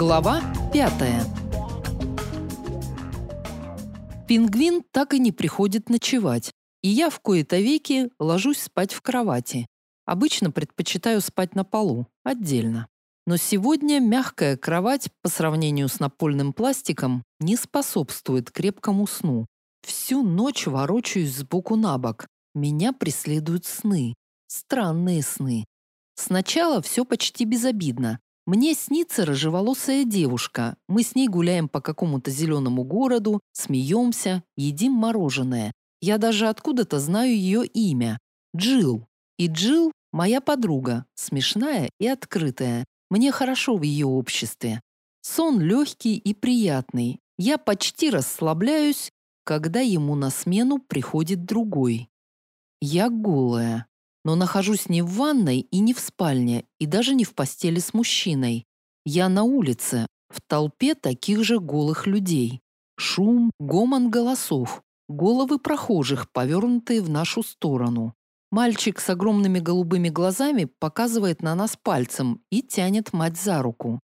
Глава пятая. Пингвин так и не приходит ночевать, и я в кои-то веки ложусь спать в кровати. Обычно предпочитаю спать на полу, отдельно. Но сегодня мягкая кровать по сравнению с напольным пластиком не способствует крепкому сну. Всю ночь ворочаюсь сбоку на бок. Меня преследуют сны. Странные сны. Сначала все почти безобидно. Мне снится рыжеволосая девушка. Мы с ней гуляем по какому-то зеленому городу, смеемся, едим мороженое. Я даже откуда-то знаю ее имя. Джил. И Джил – моя подруга, смешная и открытая. Мне хорошо в ее обществе. Сон легкий и приятный. Я почти расслабляюсь, когда ему на смену приходит другой. Я голая но нахожусь не в ванной и не в спальне, и даже не в постели с мужчиной. Я на улице, в толпе таких же голых людей. Шум, гомон голосов, головы прохожих, повернутые в нашу сторону. Мальчик с огромными голубыми глазами показывает на нас пальцем и тянет мать за руку.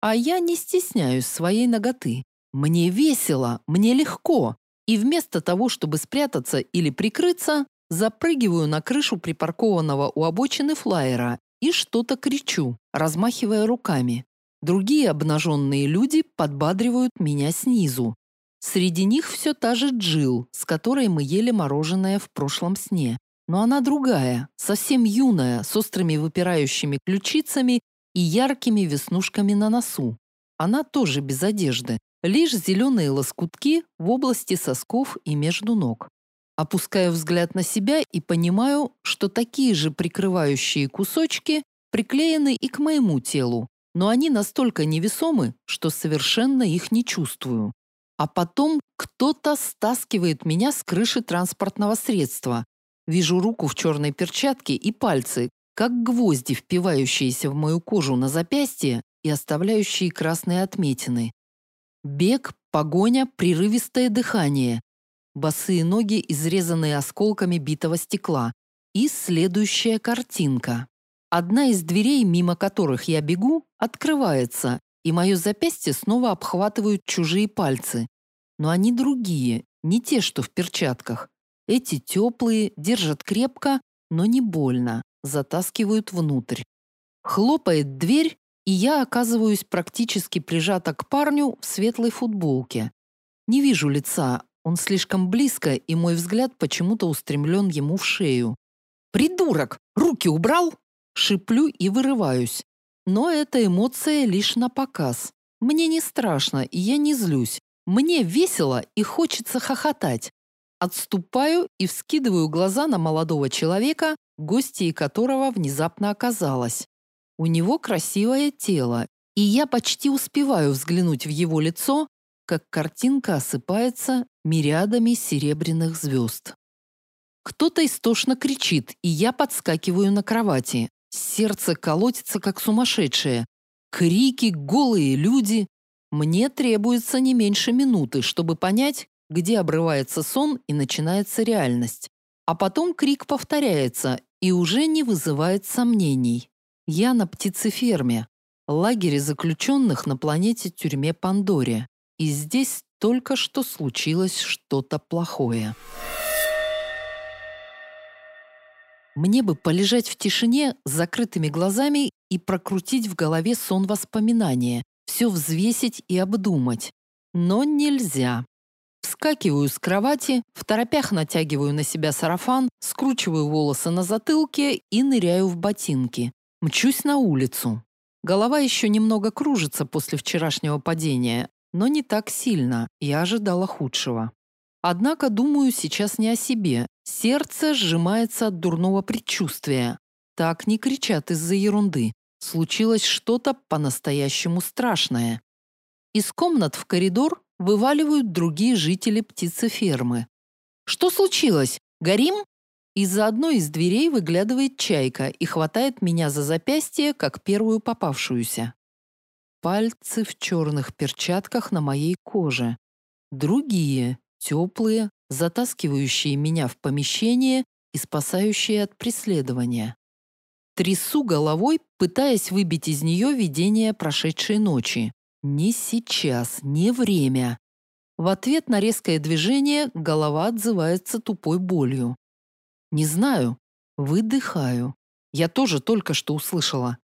А я не стесняюсь своей ноготы. Мне весело, мне легко. И вместо того, чтобы спрятаться или прикрыться, Запрыгиваю на крышу припаркованного у обочины флайера и что-то кричу, размахивая руками. Другие обнаженные люди подбадривают меня снизу. Среди них все та же Джил, с которой мы ели мороженое в прошлом сне. Но она другая, совсем юная, с острыми выпирающими ключицами и яркими веснушками на носу. Она тоже без одежды, лишь зеленые лоскутки в области сосков и между ног. Опускаю взгляд на себя и понимаю, что такие же прикрывающие кусочки приклеены и к моему телу, но они настолько невесомы, что совершенно их не чувствую. А потом кто-то стаскивает меня с крыши транспортного средства. Вижу руку в черной перчатке и пальцы, как гвозди, впивающиеся в мою кожу на запястье и оставляющие красные отметины. Бег, погоня, прерывистое дыхание босые ноги, изрезанные осколками битого стекла. И следующая картинка. Одна из дверей, мимо которых я бегу, открывается, и мое запястье снова обхватывают чужие пальцы. Но они другие, не те, что в перчатках. Эти теплые, держат крепко, но не больно, затаскивают внутрь. Хлопает дверь, и я оказываюсь практически прижата к парню в светлой футболке. Не вижу лица, он слишком близко, и мой взгляд почему-то устремлен ему в шею. «Придурок! Руки убрал?» Шиплю и вырываюсь. Но эта эмоция лишь на показ. Мне не страшно, и я не злюсь. Мне весело и хочется хохотать. Отступаю и вскидываю глаза на молодого человека, гостьей которого внезапно оказалось. У него красивое тело, и я почти успеваю взглянуть в его лицо, как картинка осыпается мириадами серебряных звезд. Кто-то истошно кричит, и я подскакиваю на кровати. Сердце колотится, как сумасшедшее. Крики, голые люди. Мне требуется не меньше минуты, чтобы понять, где обрывается сон и начинается реальность. А потом крик повторяется и уже не вызывает сомнений. Я на птицеферме, лагере заключенных на планете-тюрьме Пандоре. И здесь только что случилось что-то плохое. Мне бы полежать в тишине с закрытыми глазами и прокрутить в голове сон воспоминания, все взвесить и обдумать. Но нельзя. Вскакиваю с кровати, в торопях натягиваю на себя сарафан, скручиваю волосы на затылке и ныряю в ботинки. Мчусь на улицу. Голова еще немного кружится после вчерашнего падения, но не так сильно, я ожидала худшего. Однако думаю сейчас не о себе. Сердце сжимается от дурного предчувствия. Так не кричат из-за ерунды. Случилось что-то по-настоящему страшное. Из комнат в коридор вываливают другие жители птицефермы. «Что случилось? Горим?» Из-за одной из дверей выглядывает чайка и хватает меня за запястье, как первую попавшуюся. Пальцы в черных перчатках на моей коже. Другие, теплые, затаскивающие меня в помещение и спасающие от преследования. Трясу головой, пытаясь выбить из нее видение прошедшей ночи. Не сейчас, не время. В ответ на резкое движение голова отзывается тупой болью. Не знаю. Выдыхаю. Я тоже только что услышала.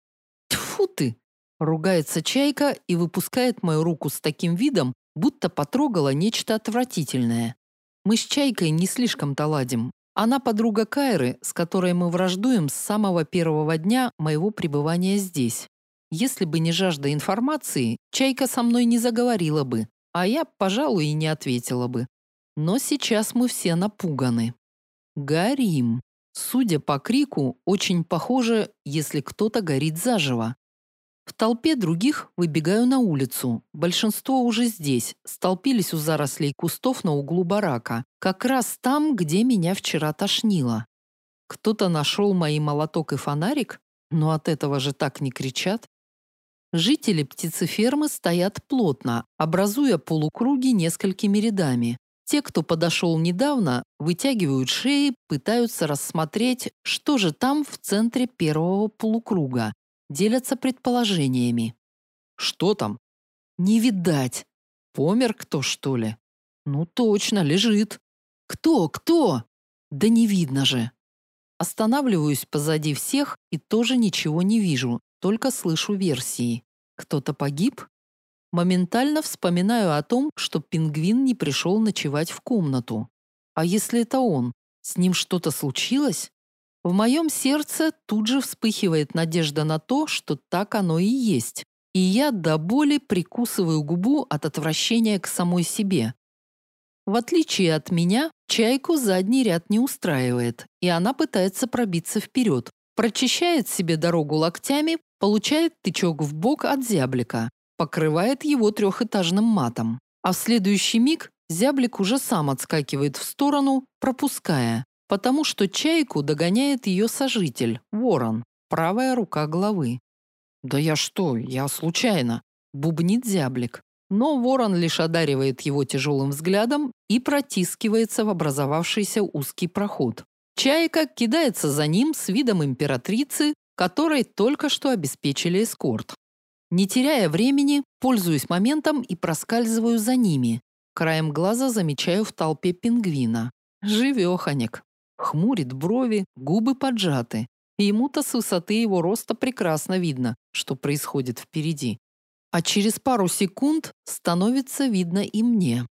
Тьфу ты! Ругается чайка и выпускает мою руку с таким видом, будто потрогала нечто отвратительное. Мы с чайкой не слишком-то ладим. Она подруга Кайры, с которой мы враждуем с самого первого дня моего пребывания здесь. Если бы не жажда информации, чайка со мной не заговорила бы, а я, пожалуй, и не ответила бы. Но сейчас мы все напуганы. Горим. Судя по крику, очень похоже, если кто-то горит заживо. В толпе других выбегаю на улицу. Большинство уже здесь, столпились у зарослей кустов на углу барака, как раз там, где меня вчера тошнило. Кто-то нашел мои молоток и фонарик, но от этого же так не кричат. Жители птицефермы стоят плотно, образуя полукруги несколькими рядами. Те, кто подошел недавно, вытягивают шеи, пытаются рассмотреть, что же там в центре первого полукруга. Делятся предположениями. Что там? Не видать. Помер кто, что ли? Ну точно, лежит. Кто, кто? Да не видно же. Останавливаюсь позади всех и тоже ничего не вижу, только слышу версии. Кто-то погиб? Моментально вспоминаю о том, что пингвин не пришел ночевать в комнату. А если это он? С ним что-то случилось? В моем сердце тут же вспыхивает надежда на то, что так оно и есть. И я до боли прикусываю губу от отвращения к самой себе. В отличие от меня, чайку задний ряд не устраивает, и она пытается пробиться вперед. Прочищает себе дорогу локтями, получает тычок в бок от зяблика покрывает его трехэтажным матом. А в следующий миг зяблик уже сам отскакивает в сторону, пропуская, потому что чайку догоняет ее сожитель, ворон, правая рука главы. «Да я что, я случайно!» – бубнит зяблик. Но ворон лишь одаривает его тяжелым взглядом и протискивается в образовавшийся узкий проход. Чайка кидается за ним с видом императрицы, которой только что обеспечили эскорт. Не теряя времени, пользуюсь моментом и проскальзываю за ними. Краем глаза замечаю в толпе пингвина. Живеханик. Хмурит брови, губы поджаты. Ему-то с высоты его роста прекрасно видно, что происходит впереди. А через пару секунд становится видно и мне.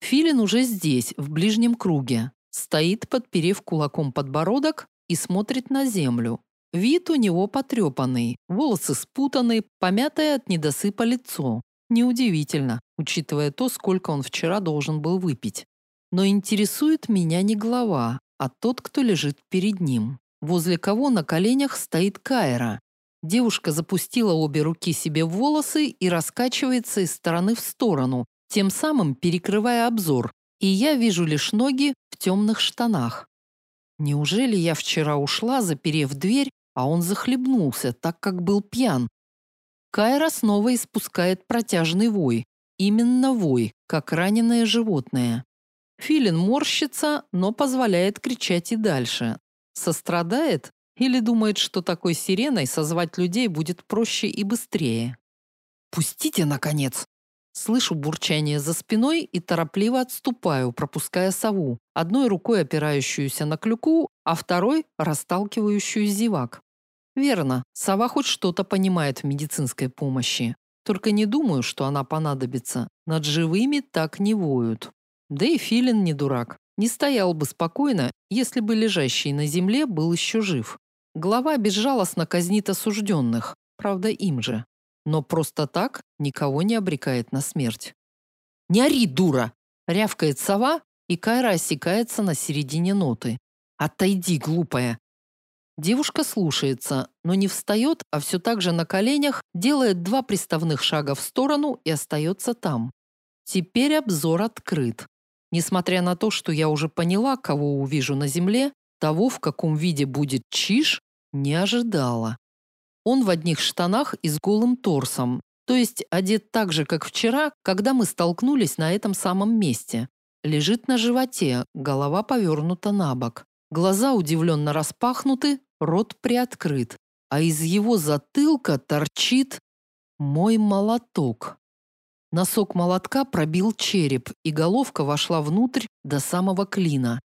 Филин уже здесь, в ближнем круге. Стоит, подперев кулаком подбородок и смотрит на землю, Вид у него потрепанный, волосы спутаны, помятое от недосыпа лицо. Неудивительно, учитывая то, сколько он вчера должен был выпить. Но интересует меня не голова, а тот, кто лежит перед ним, возле кого на коленях стоит Кайра. Девушка запустила обе руки себе в волосы и раскачивается из стороны в сторону, тем самым перекрывая обзор, и я вижу лишь ноги в темных штанах. Неужели я вчера ушла, заперев дверь, а он захлебнулся, так как был пьян. Кайра снова испускает протяжный вой. Именно вой, как раненое животное. Филин морщится, но позволяет кричать и дальше. Сострадает или думает, что такой сиреной созвать людей будет проще и быстрее. «Пустите, наконец!» Слышу бурчание за спиной и торопливо отступаю, пропуская сову, одной рукой опирающуюся на клюку, а второй расталкивающую зевак. Верно, сова хоть что-то понимает в медицинской помощи. Только не думаю, что она понадобится. Над живыми так не воют. Да и Филин не дурак. Не стоял бы спокойно, если бы лежащий на земле был еще жив. Глава безжалостно казнит осужденных, правда им же. Но просто так никого не обрекает на смерть. «Не ори, дура!» – рявкает сова, и Кайра осекается на середине ноты. «Отойди, глупая! Девушка слушается, но не встает, а все так же на коленях делает два приставных шага в сторону и остается там. Теперь обзор открыт. Несмотря на то, что я уже поняла, кого увижу на земле, того, в каком виде будет Чиш, не ожидала. Он в одних штанах и с голым торсом, то есть одет так же, как вчера, когда мы столкнулись на этом самом месте. Лежит на животе, голова повернута на бок. Глаза удивленно распахнуты, рот приоткрыт, а из его затылка торчит мой молоток. Носок молотка пробил череп, и головка вошла внутрь до самого клина.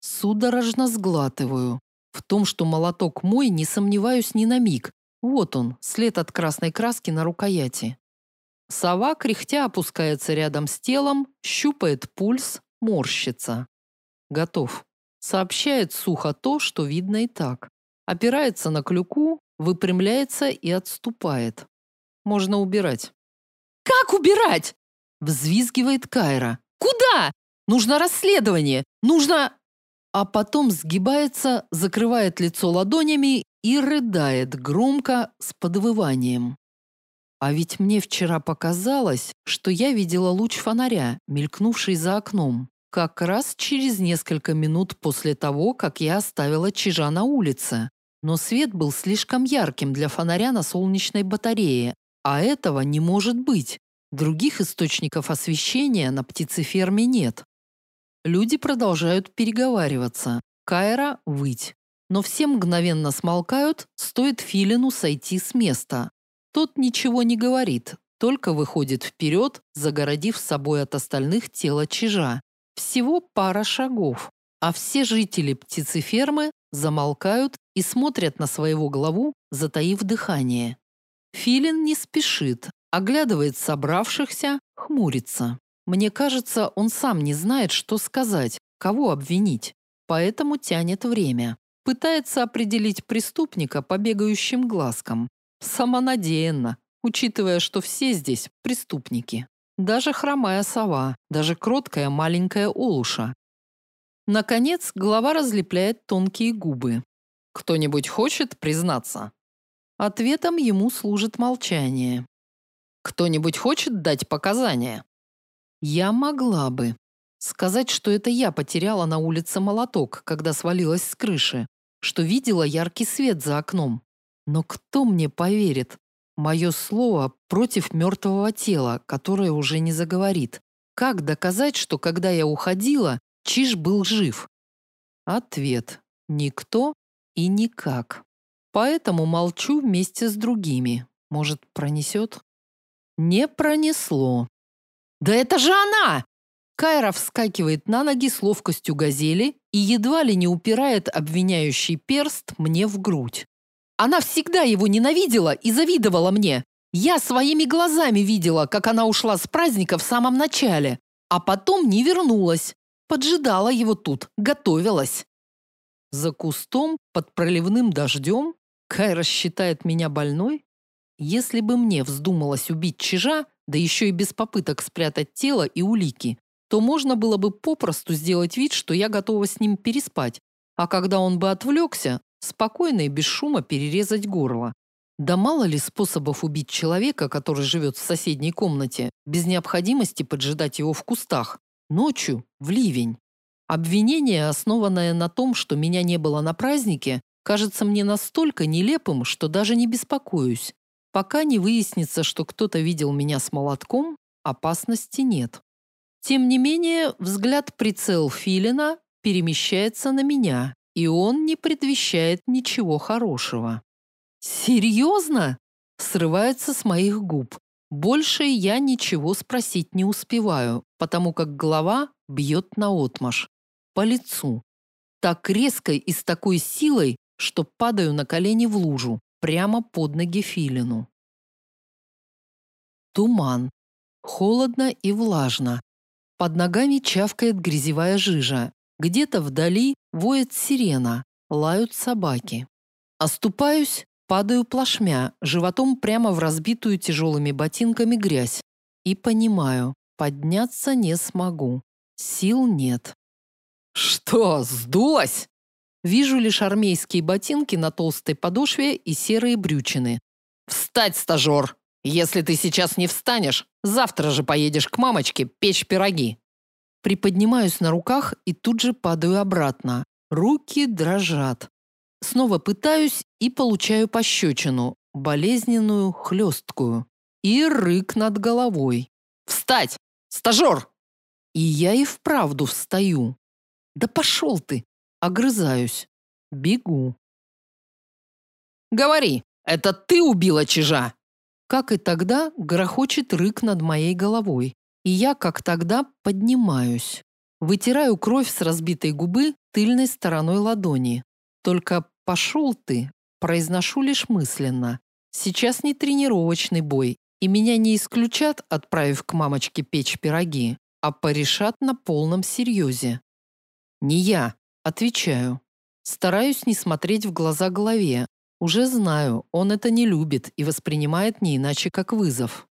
Судорожно сглатываю. В том, что молоток мой, не сомневаюсь ни на миг. Вот он, след от красной краски на рукояти. Сова, кряхтя, опускается рядом с телом, щупает пульс, морщится. Готов. Сообщает сухо то, что видно и так. Опирается на клюку, выпрямляется и отступает. Можно убирать. «Как убирать?» Взвизгивает Кайра. «Куда? Нужно расследование! Нужно...» А потом сгибается, закрывает лицо ладонями и рыдает громко с подвыванием. А ведь мне вчера показалось, что я видела луч фонаря, мелькнувший за окном, как раз через несколько минут после того, как я оставила чижа на улице. Но свет был слишком ярким для фонаря на солнечной батарее, а этого не может быть. Других источников освещения на птицеферме нет. Люди продолжают переговариваться. Кайра – выть. Но все мгновенно смолкают, стоит Филину сойти с места. Тот ничего не говорит, только выходит вперед, загородив с собой от остальных тело чижа. Всего пара шагов, а все жители птицефермы замолкают и смотрят на своего главу, затаив дыхание. Филин не спешит, оглядывает собравшихся, хмурится. Мне кажется, он сам не знает, что сказать, кого обвинить, поэтому тянет время. Пытается определить преступника по бегающим глазкам. Самонадеянно, учитывая, что все здесь преступники. Даже хромая сова, даже кроткая маленькая олуша. Наконец, глава разлепляет тонкие губы. Кто-нибудь хочет признаться? Ответом ему служит молчание. Кто-нибудь хочет дать показания? Я могла бы сказать, что это я потеряла на улице молоток, когда свалилась с крыши, что видела яркий свет за окном. Но кто мне поверит? Мое слово против мертвого тела, которое уже не заговорит. Как доказать, что когда я уходила, Чиж был жив? Ответ. Никто и никак. Поэтому молчу вместе с другими. Может, пронесет? Не пронесло. «Да это же она!» Кайра вскакивает на ноги с ловкостью газели и едва ли не упирает обвиняющий перст мне в грудь. Она всегда его ненавидела и завидовала мне. Я своими глазами видела, как она ушла с праздника в самом начале, а потом не вернулась. Поджидала его тут, готовилась. За кустом, под проливным дождем, Кайра считает меня больной? Если бы мне вздумалось убить чижа, да еще и без попыток спрятать тело и улики, то можно было бы попросту сделать вид, что я готова с ним переспать, а когда он бы отвлекся, спокойно и без шума перерезать горло. Да мало ли способов убить человека, который живет в соседней комнате, без необходимости поджидать его в кустах, ночью, в ливень. Обвинение, основанное на том, что меня не было на празднике, кажется мне настолько нелепым, что даже не беспокоюсь. Пока не выяснится, что кто-то видел меня с молотком, опасности нет. Тем не менее, взгляд прицел Филина перемещается на меня, и он не предвещает ничего хорошего. «Серьезно?» – срывается с моих губ. Больше я ничего спросить не успеваю, потому как голова бьет наотмашь. По лицу. Так резко и с такой силой, что падаю на колени в лужу, прямо под ноги Филину. Туман. Холодно и влажно. Под ногами чавкает грязевая жижа. Где-то вдали воет сирена, лают собаки. Оступаюсь, падаю плашмя, животом прямо в разбитую тяжелыми ботинками грязь. И понимаю, подняться не смогу. Сил нет. «Что, сдулась?» Вижу лишь армейские ботинки на толстой подошве и серые брючины. «Встать, стажер! Если ты сейчас не встанешь, завтра же поедешь к мамочке печь пироги!» Приподнимаюсь на руках и тут же падаю обратно. Руки дрожат. Снова пытаюсь и получаю пощечину, болезненную, хлесткую. И рык над головой. «Встать! Стажер!» И я и вправду встаю. «Да пошел ты!» Огрызаюсь. Бегу. «Говори, это ты убила чижа?» Как и тогда, грохочет рык над моей головой, и я, как тогда, поднимаюсь. Вытираю кровь с разбитой губы тыльной стороной ладони. Только «пошел ты» произношу лишь мысленно. Сейчас не тренировочный бой, и меня не исключат, отправив к мамочке печь пироги, а порешат на полном серьезе. Не я, отвечаю. Стараюсь не смотреть в глаза голове. Уже знаю, он это не любит и воспринимает не иначе, как вызов.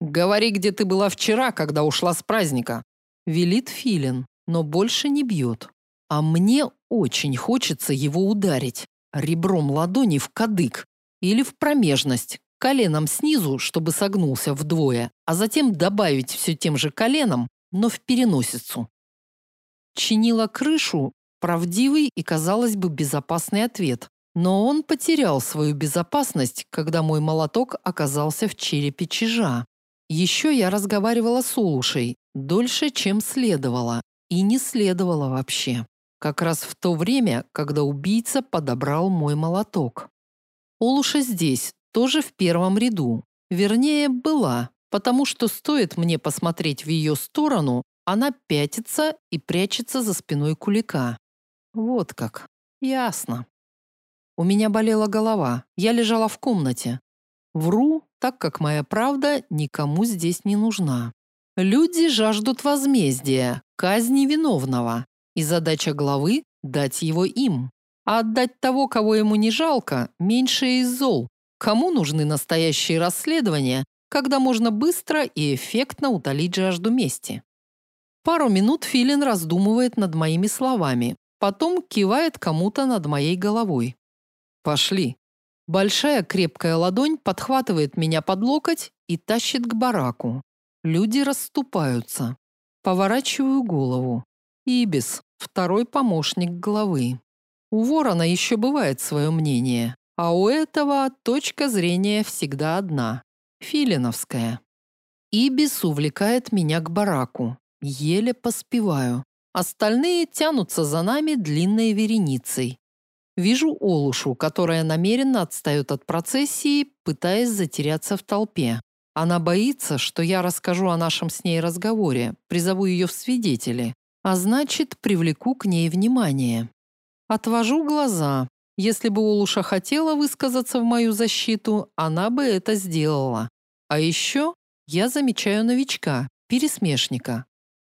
«Говори, где ты была вчера, когда ушла с праздника», велит Филин, но больше не бьет. А мне очень хочется его ударить ребром ладони в кадык или в промежность, коленом снизу, чтобы согнулся вдвое, а затем добавить все тем же коленом, но в переносицу. Чинила крышу правдивый и, казалось бы, безопасный ответ, но он потерял свою безопасность, когда мой молоток оказался в черепе чижа. Еще я разговаривала с Улушей, дольше, чем следовало, и не следовало вообще. Как раз в то время, когда убийца подобрал мой молоток. Олуша здесь, тоже в первом ряду. Вернее, была, потому что стоит мне посмотреть в ее сторону, она пятится и прячется за спиной кулика. Вот как. Ясно. У меня болела голова. Я лежала в комнате. Вру, так как моя правда никому здесь не нужна. Люди жаждут возмездия, казни виновного, и задача главы дать его им. А отдать того, кого ему не жалко, меньше из зол. Кому нужны настоящие расследования, когда можно быстро и эффектно утолить жажду мести? Пару минут Филин раздумывает над моими словами, потом кивает кому-то над моей головой. Пошли. Большая крепкая ладонь подхватывает меня под локоть и тащит к бараку. Люди расступаются. Поворачиваю голову. Ибис, второй помощник главы. У ворона еще бывает свое мнение, а у этого точка зрения всегда одна – филиновская. Ибис увлекает меня к бараку. Еле поспеваю. Остальные тянутся за нами длинной вереницей. Вижу Олушу, которая намеренно отстает от процессии, пытаясь затеряться в толпе. Она боится, что я расскажу о нашем с ней разговоре, призову ее в свидетели, а значит, привлеку к ней внимание. Отвожу глаза. Если бы Олуша хотела высказаться в мою защиту, она бы это сделала. А еще я замечаю новичка, пересмешника.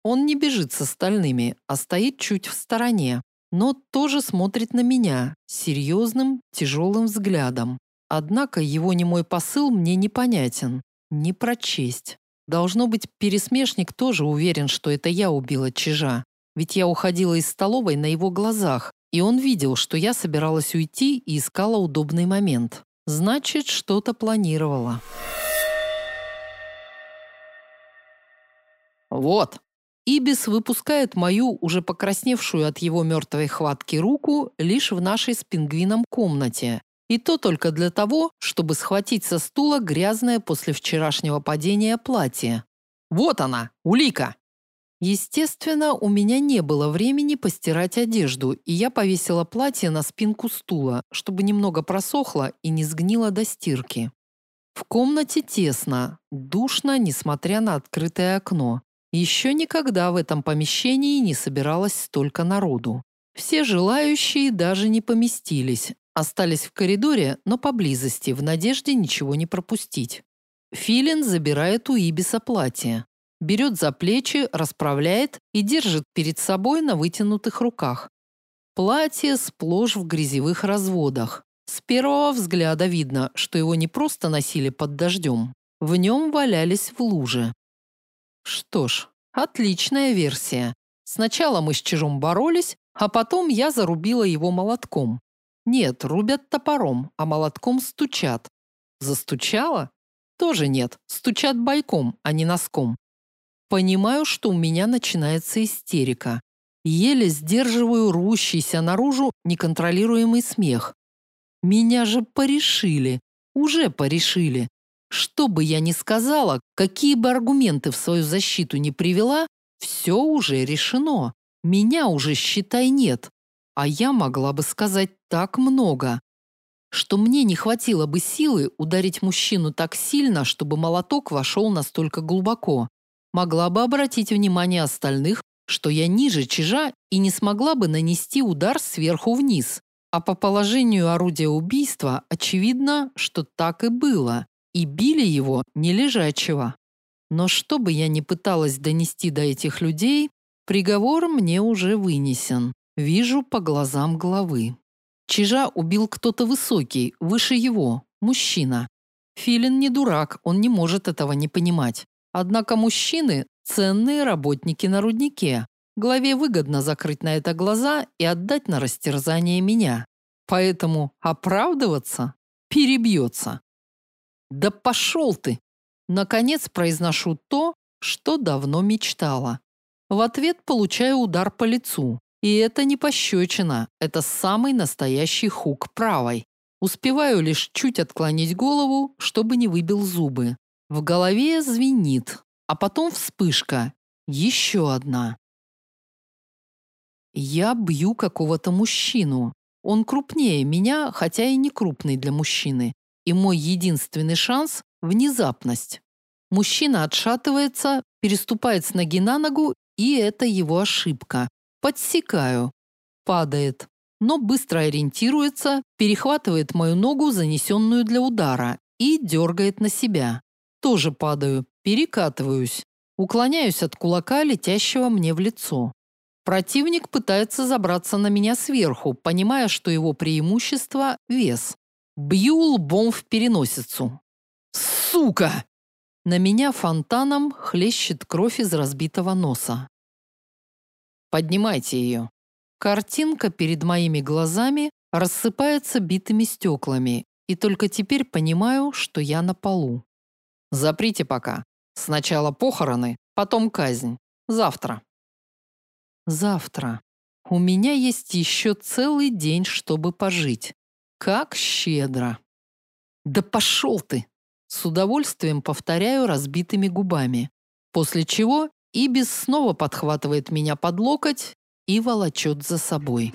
Он не бежит с остальными, а стоит чуть в стороне, но тоже смотрит на меня серьезным, тяжелым взглядом. Однако его немой посыл мне непонятен, не прочесть. Должно быть, пересмешник тоже уверен, что это я убила Чижа. Ведь я уходила из столовой на его глазах, и он видел, что я собиралась уйти и искала удобный момент. Значит, что-то планировала. Вот. Ибис выпускает мою, уже покрасневшую от его мертвой хватки руку, лишь в нашей с пингвином комнате. И то только для того, чтобы схватить со стула грязное после вчерашнего падения платье. Вот она, улика. Естественно, у меня не было времени постирать одежду, и я повесила платье на спинку стула, чтобы немного просохло и не сгнило до стирки. В комнате тесно, душно, несмотря на открытое окно. Еще никогда в этом помещении не собиралось столько народу. Все желающие даже не поместились, остались в коридоре, но поблизости, в надежде ничего не пропустить. Филин забирает у Ибиса платье берет за плечи, расправляет и держит перед собой на вытянутых руках. Платье сплошь в грязевых разводах. С первого взгляда видно, что его не просто носили под дождем. В нем валялись в луже. Что ж, отличная версия. Сначала мы с Чижом боролись, а потом я зарубила его молотком. Нет, рубят топором, а молотком стучат. Застучала? Тоже нет, стучат бойком, а не носком. Понимаю, что у меня начинается истерика. Еле сдерживаю рвущийся наружу неконтролируемый смех. Меня же порешили. Уже порешили. Что бы я ни сказала, какие бы аргументы в свою защиту не привела, все уже решено. Меня уже, считай, нет. А я могла бы сказать так много. что мне не хватило бы силы ударить мужчину так сильно, чтобы молоток вошел настолько глубоко. Могла бы обратить внимание остальных, что я ниже чижа и не смогла бы нанести удар сверху вниз. А по положению орудия убийства очевидно, что так и было, и били его не лежачего. Но что бы я ни пыталась донести до этих людей, приговор мне уже вынесен. Вижу по глазам главы. Чижа убил кто-то высокий, выше его, мужчина. Филин не дурак, он не может этого не понимать. Однако мужчины – ценные работники на руднике. Главе выгодно закрыть на это глаза и отдать на растерзание меня. Поэтому оправдываться перебьется. Да пошел ты! Наконец произношу то, что давно мечтала. В ответ получаю удар по лицу. И это не пощечина, это самый настоящий хук правой. Успеваю лишь чуть отклонить голову, чтобы не выбил зубы. В голове звенит, а потом вспышка. Еще одна. Я бью какого-то мужчину. Он крупнее меня, хотя и не крупный для мужчины. И мой единственный шанс – внезапность. Мужчина отшатывается, переступает с ноги на ногу, и это его ошибка. Подсекаю. Падает. Но быстро ориентируется, перехватывает мою ногу, занесенную для удара, и дергает на себя. Тоже падаю, перекатываюсь. Уклоняюсь от кулака, летящего мне в лицо. Противник пытается забраться на меня сверху, понимая, что его преимущество – вес. Бью лбом в переносицу. «Сука!» На меня фонтаном хлещет кровь из разбитого носа. Поднимайте ее. Картинка перед моими глазами рассыпается битыми стеклами, и только теперь понимаю, что я на полу. Заприте пока. Сначала похороны, потом казнь. Завтра. Завтра. У меня есть еще целый день, чтобы пожить. Как щедро. Да пошел ты! С удовольствием повторяю разбитыми губами, после чего Ибис снова подхватывает меня под локоть и волочет за собой.